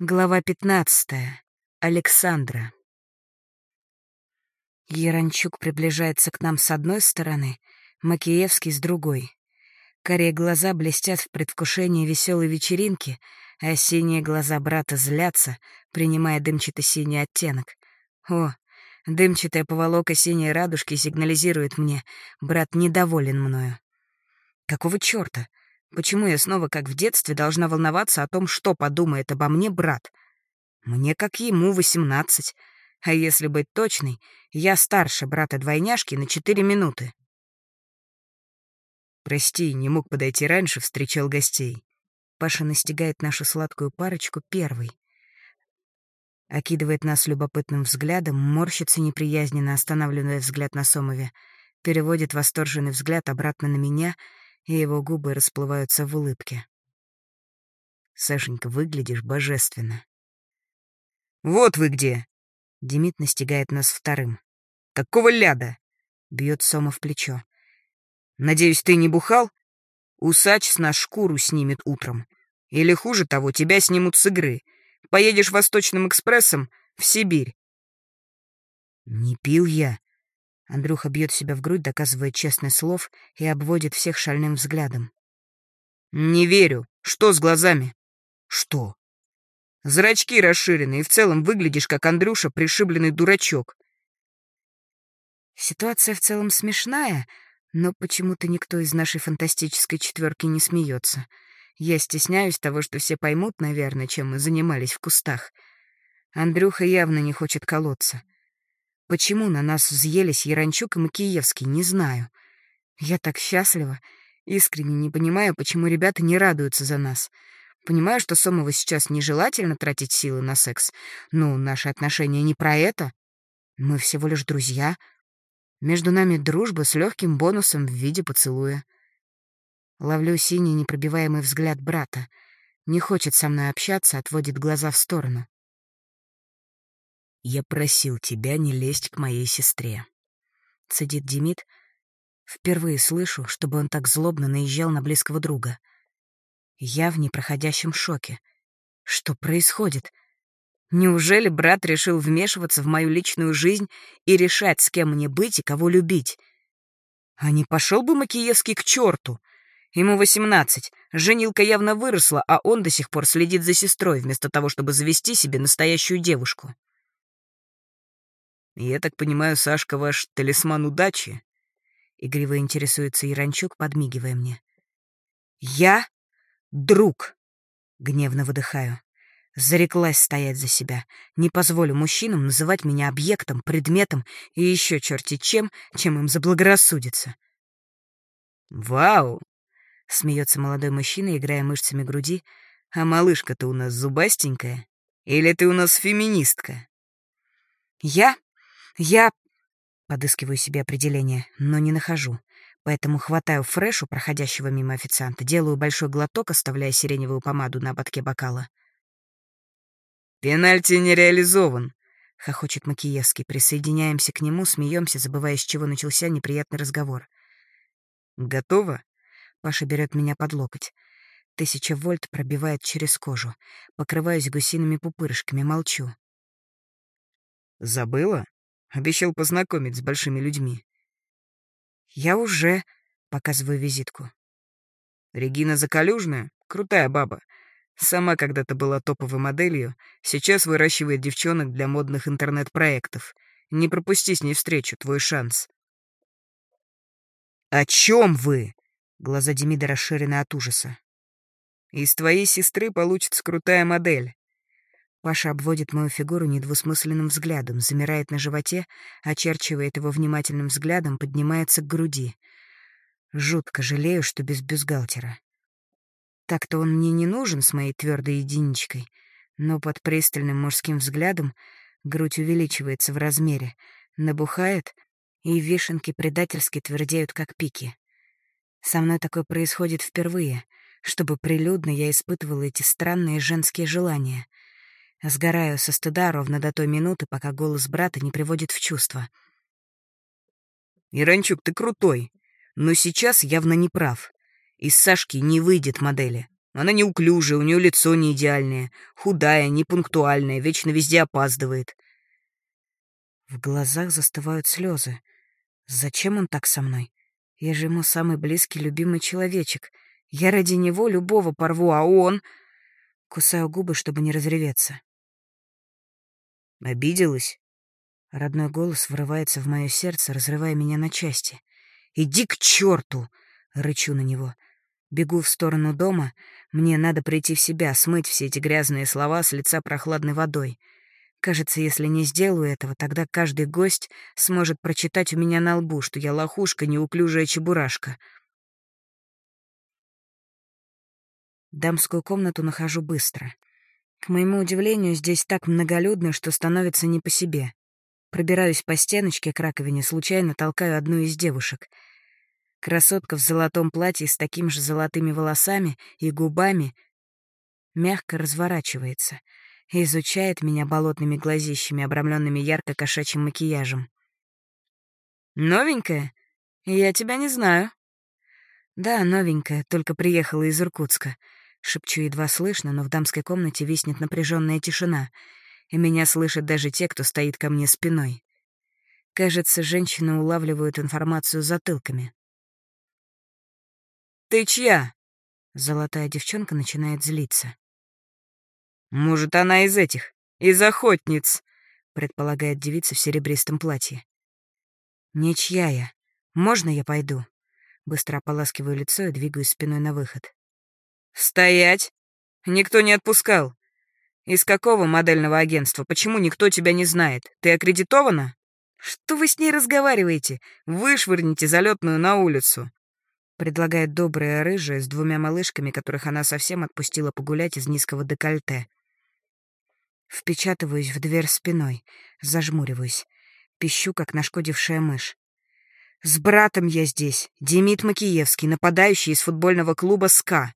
Глава 15. Александра. Яранчук приближается к нам с одной стороны, Макиевский с другой. Корее глаза блестят в предвкушении веселой вечеринки, а синие глаза брата злятся, принимая дымчато-синий оттенок. О, дымчатая поволока синей радужки сигнализирует мне, брат недоволен мною. Какого чёрта? Почему я снова, как в детстве, должна волноваться о том, что подумает обо мне брат? Мне, как ему, восемнадцать. А если быть точной, я старше брата-двойняшки на четыре минуты. Прости, не мог подойти раньше, встречал гостей. Паша настигает нашу сладкую парочку первый. Окидывает нас любопытным взглядом, морщится неприязненно, останавливая взгляд на Сомове, переводит восторженный взгляд обратно на меня — и его губы расплываются в улыбке. «Сашенька, выглядишь божественно». «Вот вы где!» Демид настигает нас вторым. «Какого ляда?» — бьет Сома в плечо. «Надеюсь, ты не бухал? Усач с нас шкуру снимет утром. Или, хуже того, тебя снимут с игры. Поедешь Восточным экспрессом в Сибирь». «Не пил я», Андрюха бьет себя в грудь, доказывая честный слов и обводит всех шальным взглядом. «Не верю. Что с глазами?» «Что?» «Зрачки расширены, и в целом выглядишь, как Андрюша, пришибленный дурачок». Ситуация в целом смешная, но почему-то никто из нашей фантастической четверки не смеется. Я стесняюсь того, что все поймут, наверное, чем мы занимались в кустах. Андрюха явно не хочет колоться. Почему на нас взъелись Яранчук и Макиевский, не знаю. Я так счастлива. Искренне не понимаю, почему ребята не радуются за нас. Понимаю, что Сомова сейчас нежелательно тратить силы на секс, но наши отношения не про это. Мы всего лишь друзья. Между нами дружба с легким бонусом в виде поцелуя. Ловлю синий непробиваемый взгляд брата. Не хочет со мной общаться, отводит глаза в сторону. «Я просил тебя не лезть к моей сестре», — цедит Демид. Впервые слышу, чтобы он так злобно наезжал на близкого друга. Я в непроходящем шоке. Что происходит? Неужели брат решил вмешиваться в мою личную жизнь и решать, с кем мне быть и кого любить? А не пошел бы Макиевский к черту? Ему восемнадцать, женилка явно выросла, а он до сих пор следит за сестрой, вместо того, чтобы завести себе настоящую девушку. «Я так понимаю, Сашка ваш талисман удачи?» Игриво интересуется Яранчук, подмигивая мне. «Я друг!» — гневно выдыхаю. Зареклась стоять за себя. Не позволю мужчинам называть меня объектом, предметом и еще черти чем, чем им заблагорассудится. «Вау!» — смеется молодой мужчина, играя мышцами груди. «А малышка-то у нас зубастенькая? Или ты у нас феминистка?» «Я я подыскиваю себе определение, но не нахожу. Поэтому хватаю фрешу, проходящего мимо официанта, делаю большой глоток, оставляя сиреневую помаду на ободке бокала. «Пенальти не реализован», — хохочет Макиевский. Присоединяемся к нему, смеемся, забывая, с чего начался неприятный разговор. «Готово?» — Паша берет меня под локоть. Тысяча вольт пробивает через кожу. Покрываюсь гусиными пупырышками, молчу. «Забыла?» Обещал познакомить с большими людьми. Я уже показываю визитку. Регина Закалюжная — крутая баба. Сама когда-то была топовой моделью, сейчас выращивает девчонок для модных интернет-проектов. Не пропусти с ней встречу, твой шанс. «О чем вы?» — глаза Демида расширены от ужаса. «Из твоей сестры получится крутая модель. Паша обводит мою фигуру недвусмысленным взглядом, замирает на животе, очерчивает его внимательным взглядом, поднимается к груди. Жутко жалею, что без бюстгальтера. Так-то он мне не нужен с моей твердой единичкой, но под пристальным мужским взглядом грудь увеличивается в размере, набухает, и вишенки предательски твердеют, как пики. Со мной такое происходит впервые, чтобы прилюдно я испытывала эти странные женские желания — Сгораю со стыда ровно до той минуты, пока голос брата не приводит в чувство. «Иранчук, ты крутой, но сейчас явно не прав. Из Сашки не выйдет модели. Она неуклюжая, у нее лицо не идеальное, худая, непунктуальная, вечно везде опаздывает. В глазах застывают слезы. Зачем он так со мной? Я же ему самый близкий, любимый человечек. Я ради него любого порву, а он... Кусаю губы, чтобы не разреветься. Обиделась? Родной голос врывается в мое сердце, разрывая меня на части. «Иди к черту!» — рычу на него. Бегу в сторону дома. Мне надо прийти в себя, смыть все эти грязные слова с лица прохладной водой. Кажется, если не сделаю этого, тогда каждый гость сможет прочитать у меня на лбу, что я лохушка, неуклюжая чебурашка. Дамскую комнату нахожу быстро. К моему удивлению, здесь так многолюдно, что становится не по себе. Пробираюсь по стеночке к раковине, случайно толкаю одну из девушек. Красотка в золотом платье с такими же золотыми волосами и губами мягко разворачивается — и изучает меня болотными глазищами, обрамленными ярко-кошачьим макияжем. «Новенькая? Я тебя не знаю». «Да, новенькая, только приехала из Иркутска». Шепчу едва слышно, но в дамской комнате виснет напряженная тишина, и меня слышат даже те, кто стоит ко мне спиной. Кажется, женщины улавливают информацию затылками. «Ты чья?» Золотая девчонка начинает злиться. «Может, она из этих, из охотниц», — предполагает девица в серебристом платье. «Ничья я. Можно я пойду?» Быстро ополаскиваю лицо и двигаюсь спиной на выход. «Стоять! Никто не отпускал. Из какого модельного агентства? Почему никто тебя не знает? Ты аккредитована? Что вы с ней разговариваете? Вышвырните залетную на улицу!» Предлагает добрая рыжая с двумя малышками, которых она совсем отпустила погулять из низкого декольте. Впечатываюсь в дверь спиной, зажмуриваюсь. Пищу, как нашкодившая мышь. «С братом я здесь, Демид Макиевский, нападающий из футбольного клуба «СКА».